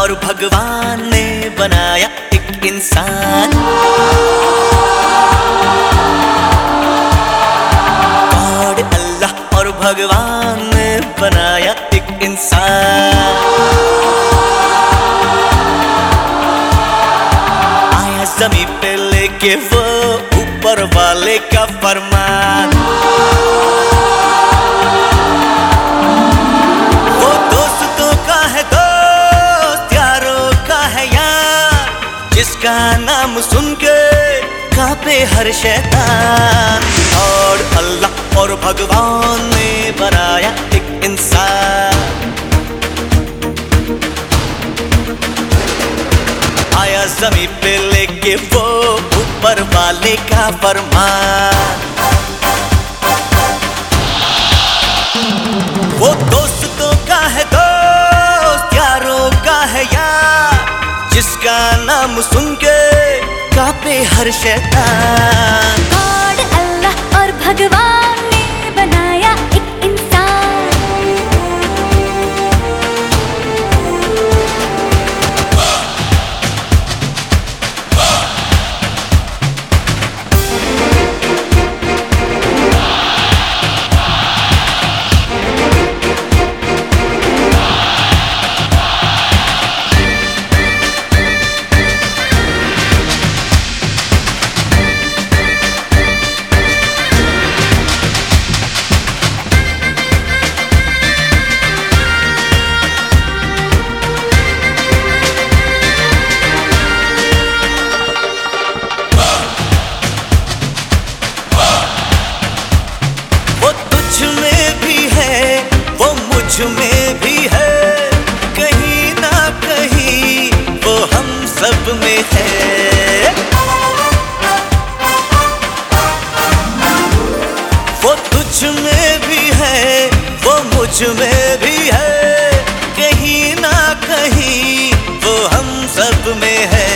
और भगवान ने बनाया एक इंसान। गॉड अल्लाह और भगवान जमी पे लेके वो ऊपर वाले का फरमान। वो दोस्तों का है दोस्त, यारों का है यार, जिसका नाम सुन के कांपे हर शैतान। और अल्लाह और भगवान ने बनाया एक इंसान। आया जमी पे लेके वो ऊपर वाले का फरमान। वो दोस्तों का है दोस्त, यारों का है यार, जिसका नाम सुन के कापे हर शैतान। वो मुझमें भी है, कहीं ना कहीं वो हम सब में है। वो तुझ में भी है, वो मुझमें भी है, कहीं ना कहीं वो हम सब में है।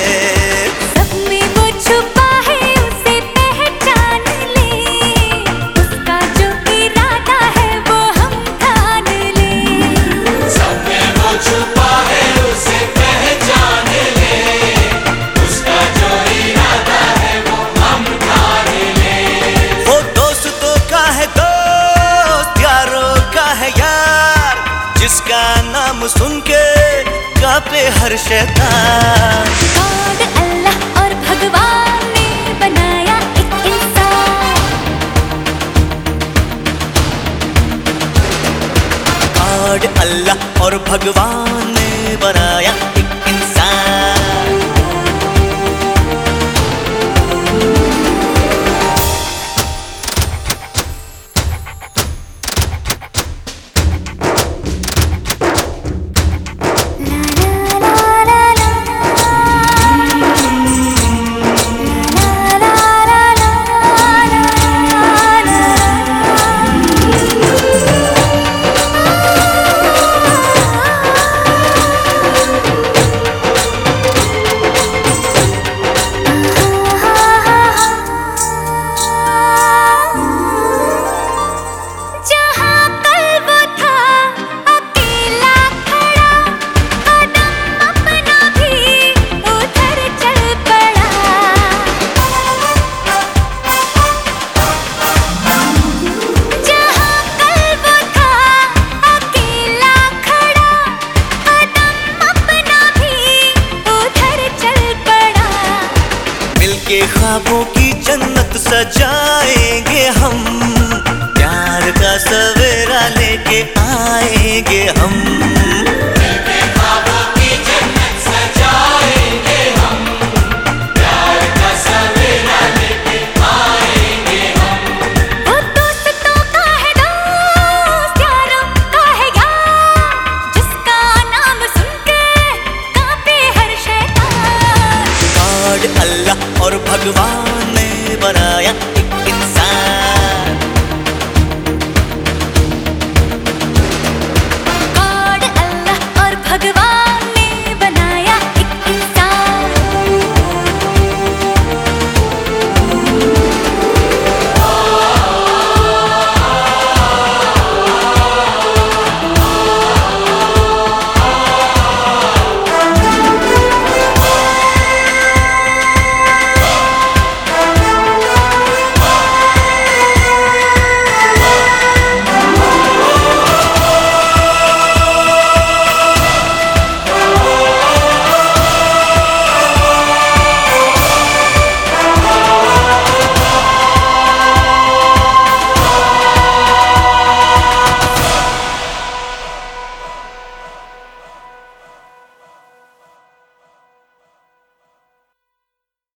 कापे हर शैतान। गॉड अल्लाह और भगवान ने बनाया एक इंसान। गॉड अल्लाह और भगवान ने बनाया सजाएँगे हम। प्यार का सवेरा लेके आएँगे हम। किया और भगवान ने बनाया